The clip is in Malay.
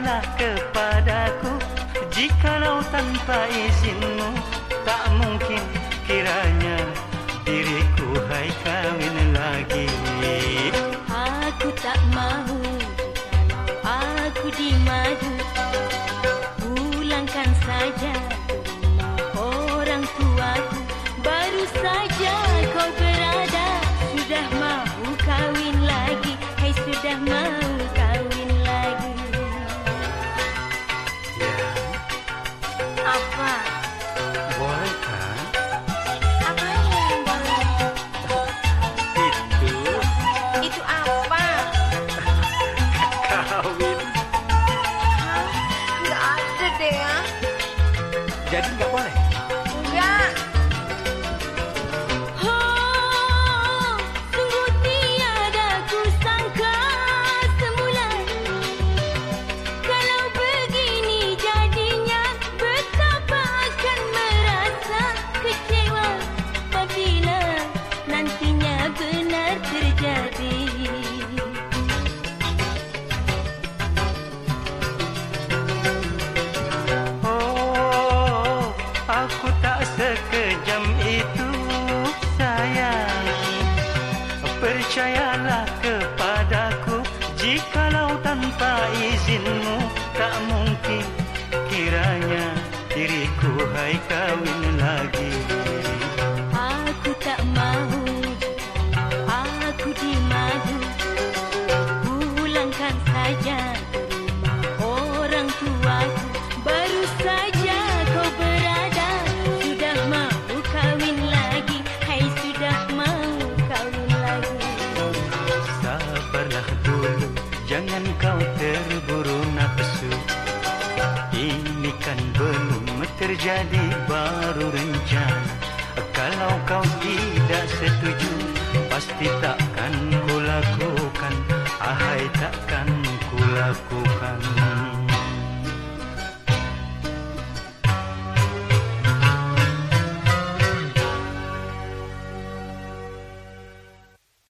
katakanlah kepadaku. Jikalau tanpa izinmu Tak mungkin kiranya diriku hai kawin lagi. Aku tak mahu aku dimadu 赶紧拿过来。tak sekejam itu sayang. Percayalah kepadaku Jikalau tanpa izinmu Tak mungkin kiranya diriku hai kawin lagi. jadi baru rencana. Kalau kau tidak setuju Pasti takkan kulakukan. Ahai takkan kulakukan. lakukan